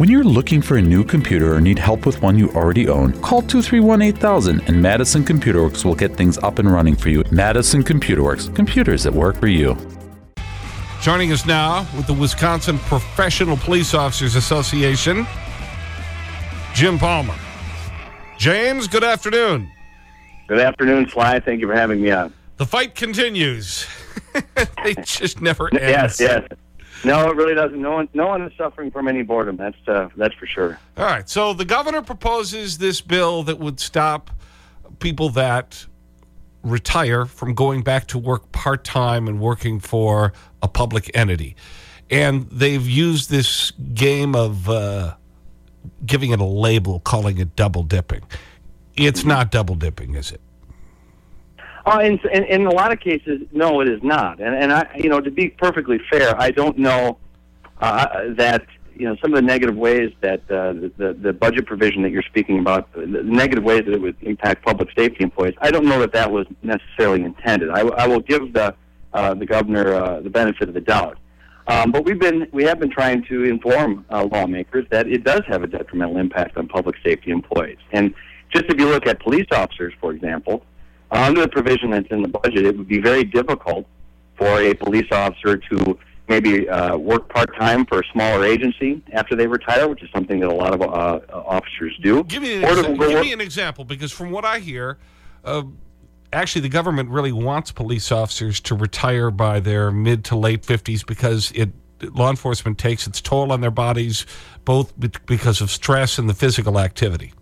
When you're looking for a new computer or need help with one you already own, call 231 8000 and Madison Computer Works will get things up and running for you. Madison Computer Works, computers that work for you. Joining us now with the Wisconsin Professional Police Officers Association, Jim Palmer. James, good afternoon. Good afternoon, Sly. Thank you for having me on. The fight continues. it just never ends. Yes, yes. No, it really doesn't. No one, no one is suffering from any boredom. That's, uh, that's for sure. All right. So the governor proposes this bill that would stop people that retire from going back to work part-time and working for a public entity. And they've used this game of uh, giving it a label, calling it double dipping. It's not double dipping, is it? Uh, in, in, in a lot of cases, no, it is not. And, and I, you know, to be perfectly fair, I don't know uh, that you know some of the negative ways that uh, the the budget provision that you're speaking about, the negative ways that it would impact public safety employees. I don't know that that was necessarily intended. I, I will give the uh, the governor uh, the benefit of the doubt. Um, but we've been we have been trying to inform uh, lawmakers that it does have a detrimental impact on public safety employees. And just if you look at police officers, for example, under the provision that's in the budget, it would be very difficult for a police officer to maybe uh, work part time for a smaller agency after they retire, which is something that a lot of uh, officers do. Give me an, give me an example, because from what I hear, uh, actually the government really wants police officers to retire by their mid to late 50s because it law enforcement takes its toll on their bodies, both because of stress and the physical activity.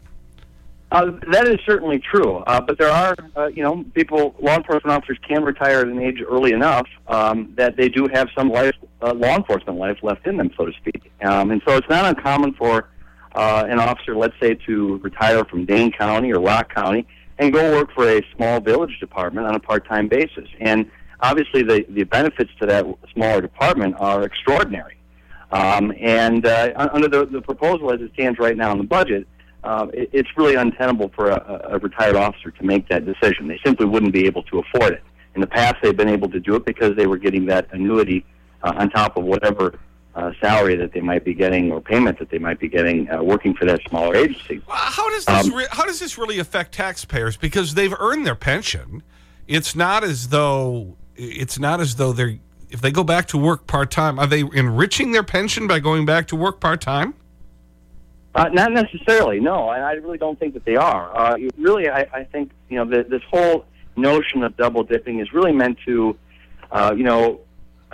Uh, that is certainly true, uh, but there are, uh, you know, people, law enforcement officers can retire at an age early enough um, that they do have some life, uh, law enforcement life left in them, so to speak. Um, and so it's not uncommon for uh, an officer, let's say, to retire from Dane County or Rock County and go work for a small village department on a part-time basis. And obviously, the the benefits to that smaller department are extraordinary. Um, and uh, under the, the proposal as it stands right now in the budget uh, it, it's really untenable for a, a retired officer to make that decision. They simply wouldn't be able to afford it. In the past, they've been able to do it because they were getting that annuity uh, on top of whatever uh, salary that they might be getting or payment that they might be getting uh, working for that smaller agency. Well, how, does this um, how does this really affect taxpayers? Because they've earned their pension. It's not as though it's not as though they're if they go back to work part time, are they enriching their pension by going back to work part time? Uh, not necessarily, no. And I really don't think that they are. Uh, really, I, I think you know the, this whole notion of double dipping is really meant to, uh, you know,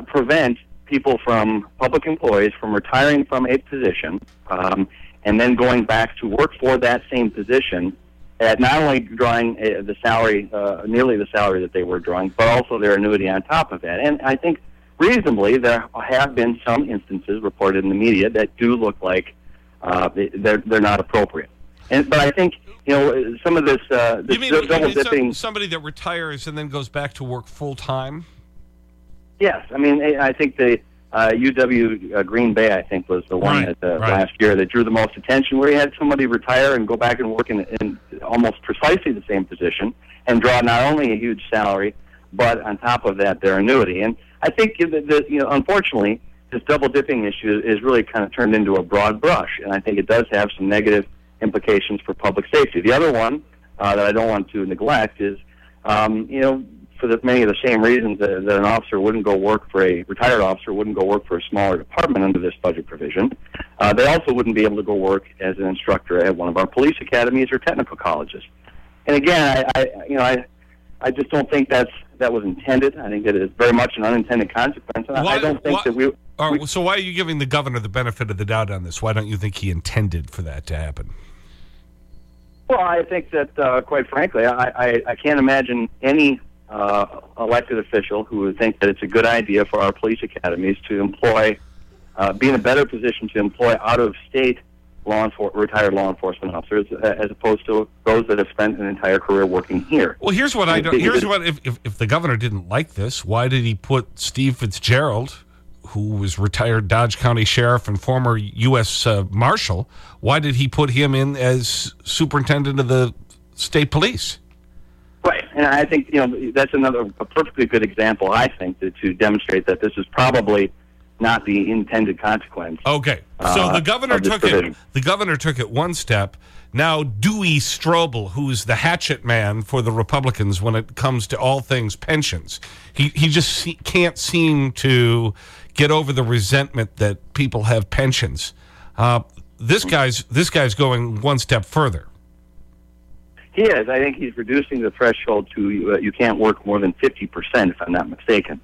prevent people from public employees from retiring from a position um, and then going back to work for that same position at not only drawing uh, the salary, uh, nearly the salary that they were drawing, but also their annuity on top of that. And I think reasonably there have been some instances reported in the media that do look like uh, they're they're not appropriate. And but I think you know some of this, uh, this you mean, double you mean dipping. somebody that retires and then goes back to work full time. Yes, I mean I think the uh, UW uh, Green Bay I think was the one right, that, uh, right. last year that drew the most attention, where he had somebody retire and go back and work in, in almost precisely the same position and draw not only a huge salary, but on top of that their annuity. And I think that, you know unfortunately this double dipping issue is really kind of turned into a broad brush, and I think it does have some negative implications for public safety. The other one uh, that I don't want to neglect is, um, you know, for the, many of the same reasons that, that an officer wouldn't go work for a retired officer wouldn't go work for a smaller department under this budget provision. Uh, they also wouldn't be able to go work as an instructor at one of our police academies or technical colleges. And again, I, I you know, I, I just don't think that's that was intended. I think it is very much an unintended consequence. And why, I don't think why, that we Right, so why are you giving the governor the benefit of the doubt on this? Why don't you think he intended for that to happen? Well, I think that, uh, quite frankly, I, I, I can't imagine any uh, elected official who would think that it's a good idea for our police academies to employ, uh, be in a better position to employ out-of-state law enfor- retired law enforcement officers uh, as opposed to those that have spent an entire career working here. Well, here's what I don't, here's what if, if, if the governor didn't like this, why did he put Steve Fitzgerald who was retired Dodge County Sheriff and former U.S. Uh, Marshal, why did he put him in as superintendent of the state police? Right, and I think you know that's another a perfectly good example. I think to, to demonstrate that this is probably not the intended consequence. Okay. So Uh, the governor took it, the governor took it one step. Now Duey Stroebel, who's the hatchet man for the Republicans when it comes to all things pensions, he, he just can't seem to get over the resentment that people have pensions. Uh, this guy's, this guy's going one step further. He is. I think he's reducing the threshold to uh, you can't work more than 50%, if I'm not mistaken.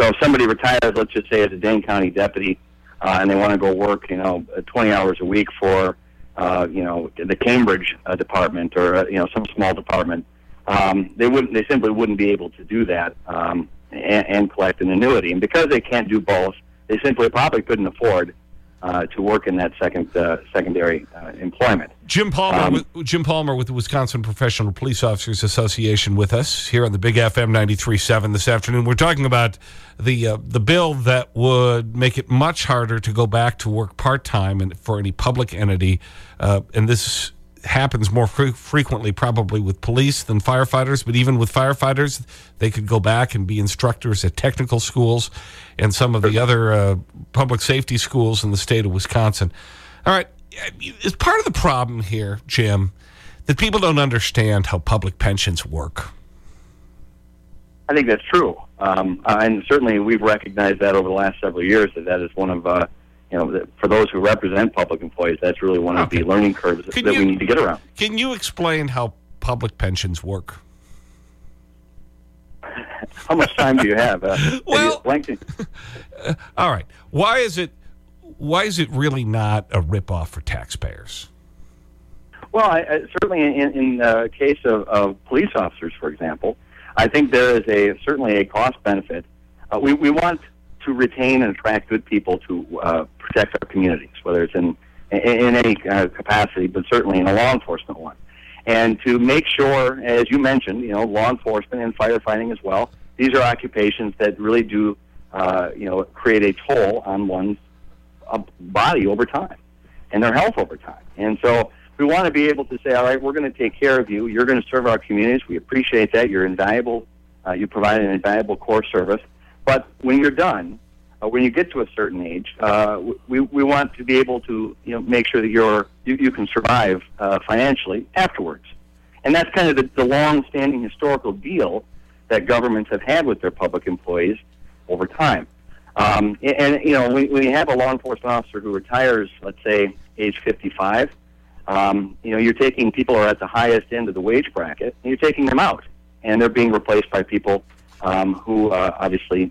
So if somebody retires, let's just say as a Dane County deputy, uh, and they want to go work, you know, uh, 20 hours a week for, uh, you know, the Cambridge department or, you know, some small department, um, they wouldn't, they simply wouldn't be able to do that um, and, and collect an annuity. And because they can't do both, they simply probably couldn't afford uh, to work in that second, uh, secondary uh, employment. Jim Palmer, Um, with, Jim Palmer with the Wisconsin Professional Police Officers Association with us here on the Big FM 93.7 this afternoon. We're talking about the, uh, the bill that would make it much harder to go back to work part-time and for any public entity. Uh, and this happens more fre frequently probably with police than firefighters, but even with firefighters, they could go back and be instructors at technical schools and some of the other uh, public safety schools in the state of Wisconsin. All right. It's part of the problem here, Jim, that people don't understand how public pensions work? I think that's true, um, and certainly we've recognized that over the last several years that that is one of, uh, you know, for those who represent public employees, that's really one of Okay. the learning curves Can that you- we need to get around. Can you explain how public pensions work? How much time do you have? Uh, have you Well- All right. Why is it, why is it really not a ripoff for taxpayers? Well, I, I, certainly in, in the case of, of police officers, for example, I think there is a certainly a cost benefit. Uh, we, we want to retain and attract good people to uh, protect our communities, whether it's in in, any uh, capacity, but certainly in a law enforcement one. And to make sure, as you mentioned, you know, law enforcement and firefighting as well. These are occupations that really do, uh, you know, create a toll on one's uh, body over time and their health over time. And so we want to be able to say, all right, we're going to take care of you. You're going to serve our communities. We appreciate that. You're invaluable. Uh, you provide an invaluable core service. But when you're done, uh, when you get to a certain age, uh, we, we want to be able to you know make sure that you're you, you can survive uh, financially afterwards. And that's kind of the, the long-standing historical deal that governments have had with their public employees over time. Um, and, and, you know, when, when you have a law enforcement officer who retires, let's say, age 55, um, you know, you're taking people who are at the highest end of the wage bracket, and you're taking them out, and they're being replaced by people um, who uh, obviously,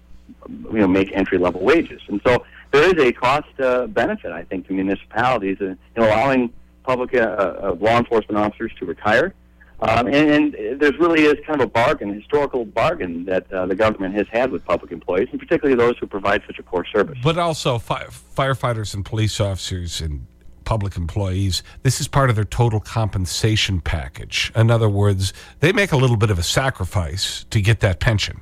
you know, make entry level wages. And so there is a cost uh, benefit, I think, to municipalities in, in allowing public uh, uh, law enforcement officers to retire. Um, and, and there's really is kind of a bargain, historical bargain that uh, the government has had with public employees, and particularly those who provide such a core service. But also fi firefighters and police officers and public employees, this is part of their total compensation package. In other words, they make a little bit of a sacrifice to get that pension.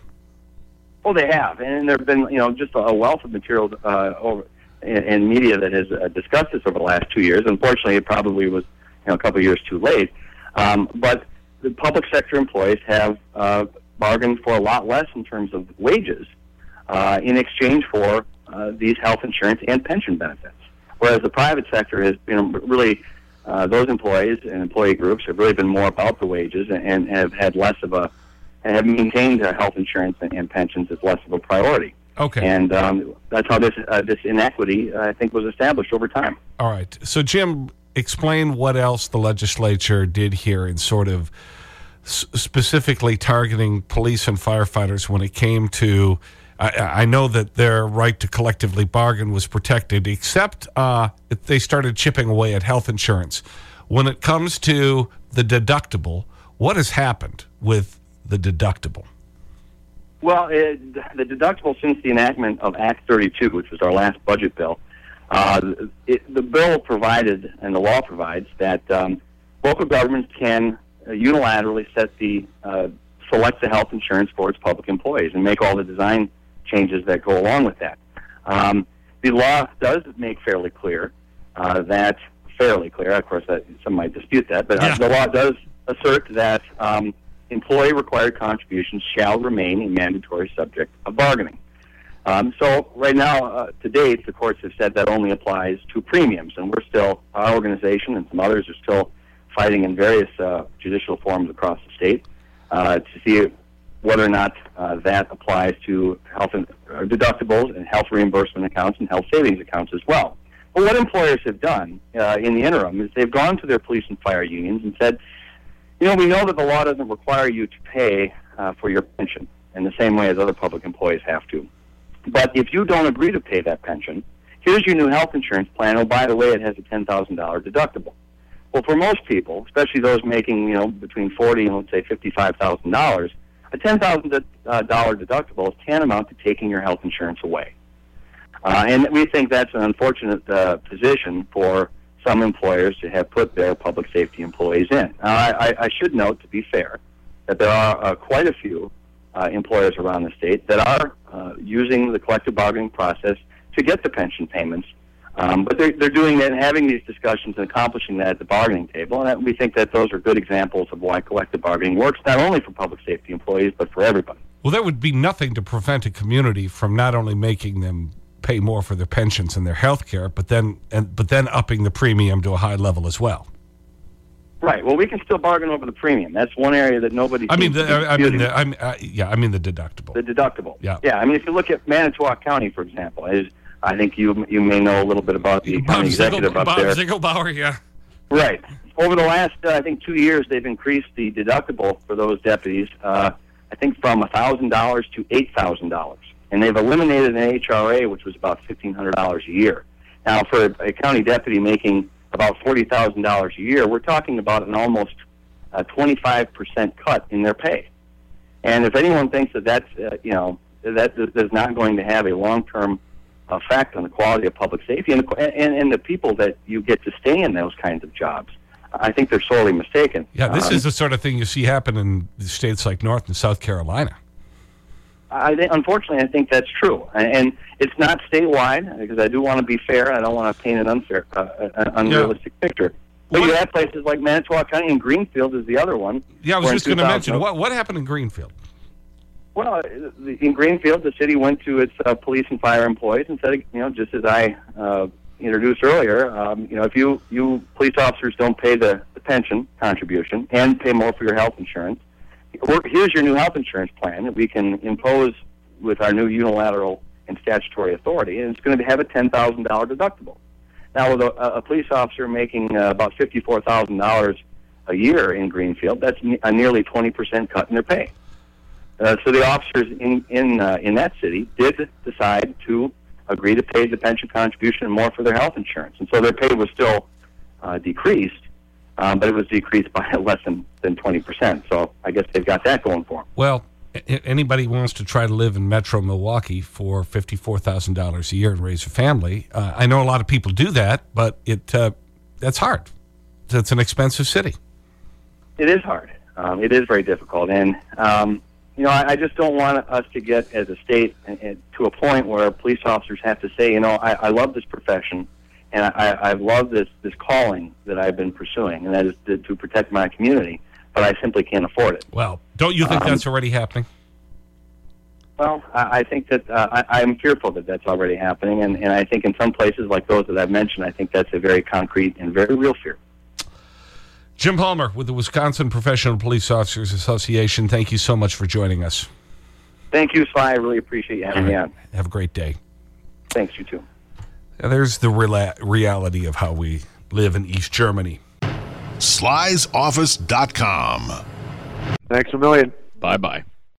Well, they have, and there have been you know just a wealth of material uh, over in, in media that has uh, discussed this over the last two years. Unfortunately, it probably was you know a couple of years too late. Um, but the public sector employees have uh, bargained for a lot less in terms of wages uh, in exchange for uh, these health insurance and pension benefits. Whereas the private sector has you know really uh, those employees and employee groups have really been more about the wages and, and have had less of a and have maintained their health insurance and, and pensions as less of a priority. Okay. And um, that's how this uh, this inequity, uh, I think, was established over time. All right. So, Jim, explain what else the legislature did here in sort of s specifically targeting police and firefighters when it came to. I, I know that their right to collectively bargain was protected, except uh, they started chipping away at health insurance. When it comes to the deductible, what has happened with the deductible? Well, it, the deductible since the enactment of Act 32, which was our last budget bill, uh, it, the bill provided and the law provides that um, local governments can unilaterally set the uh, select the health insurance for its public employees and make all the design changes that go along with that. Um, the law does make fairly clear uh, that fairly clear. Of course, that, some might dispute that, but uh, Yeah. the law does assert that um, employee required contributions shall remain a mandatory subject of bargaining. Um, so right now, uh, to date, the courts have said that only applies to premiums, and we're still, our organization and some others are still fighting in various uh, judicial forums across the state uh, to see whether or not uh, that applies to health and, uh, deductibles and health reimbursement accounts and health savings accounts as well. But what employers have done uh, in the interim is they've gone to their police and fire unions and said, you know, we know that the law doesn't require you to pay uh, for your pension in the same way as other public employees have to. But if you don't agree to pay that pension, here's your new health insurance plan. Oh, by the way, it has a $10,000 deductible. Well, for most people, especially those making, you know, between 40 and let's say $55,000, a $10,000 uh, deductible is tantamount to taking your health insurance away. Uh, and we think that's an unfortunate uh, position for some employers to have put their public safety employees in. Now, I, I should note, to be fair, that there are uh, quite a few uh, employers around the state that are uh, using the collective bargaining process to get the pension payments. Um, but they're, they're doing that and having these discussions and accomplishing that at the bargaining table. And we think that those are good examples of why collective bargaining works, not only for public safety employees, but for everybody. Well, there would be nothing to prevent a community from not only making them pay more for their pensions and their health care, but then, and, but then upping the premium to a high level as well. Right. Well, we can still bargain over the premium. That's one area that nobody. I mean, the, I mean, the, I mean, uh, yeah, I mean the deductible. The deductible. Yeah. Yeah. I mean, if you look at Manitowoc County, for example, is I think you you may know a little bit about the Bob executive Ziggle, up Bob there. Ziegelbauer, yeah. Right. Over the last, uh, I think, two years, they've increased the deductible for those deputies. Uh, I think from thousand dollars to eight thousand dollars, and they've eliminated an HRA, which was about fifteen hundred dollars a year. Now, for a county deputy making about forty thousand dollars a year, we're talking about an almost uh, twenty-five percent cut in their pay. And if anyone thinks that that's, uh, you know, that is not going to have a long-term effect on the quality of public safety and the, and, and the people that you get to stay in those kinds of jobs, I think they're sorely mistaken. Yeah, this Um, is the sort of thing you see happen in states like North and South Carolina. I think, unfortunately, I think that's true, and, it's not statewide because I do want to be fair. I don't want to paint an unfair, uh, an unrealistic picture. But What- you have places like Manitowoc County and Greenfield is the other one. Yeah, I was just going to mention, what, what happened in Greenfield? Well, in Greenfield, the city went to its uh, police and fire employees and said, you know, just as I uh, introduced earlier, um, you know, if you you police officers don't pay the, the pension contribution and pay more for your health insurance, here's your new health insurance plan that we can impose with our new unilateral and statutory authority, and it's going to have a ten thousand dollar deductible. Now, with a, a police officer making uh, about fifty four thousand dollars a year in Greenfield, that's a nearly twenty percent cut in their pay. Uh, so the officers in in uh, in that city did decide to agree to pay the pension contribution and more for their health insurance, and so their pay was still uh, decreased, um, but it was decreased by less than than twenty percent. So I guess they've got that going for them. Well, anybody wants to try to live in metro Milwaukee for $54,000 a year and raise a family, uh, I know a lot of people do that, but it, uh, that's hard. It's an expensive city. It is hard. Um, it is very difficult, and um, you know, I, I just don't want us to get as a state and, and to a point where police officers have to say, you know, I, I love this profession, and I, I love this this calling that I've been pursuing, and that is to, to protect my community, but I simply can't afford it. Well, don't you think Um, that's already happening? Well, I, I think that uh, I, I'm fearful that that's already happening, and, and I think in some places like those that I've mentioned, I think that's a very concrete and very real fear. Jim Palmer with the Wisconsin Professional Police Officers Association, thank you so much for joining us. Thank you, Sly. I really appreciate you having me on. Have a great day. Thanks, you too. Now, there's the reality of how we live in East Germany. slysoffice.com. Thanks a million. Bye bye.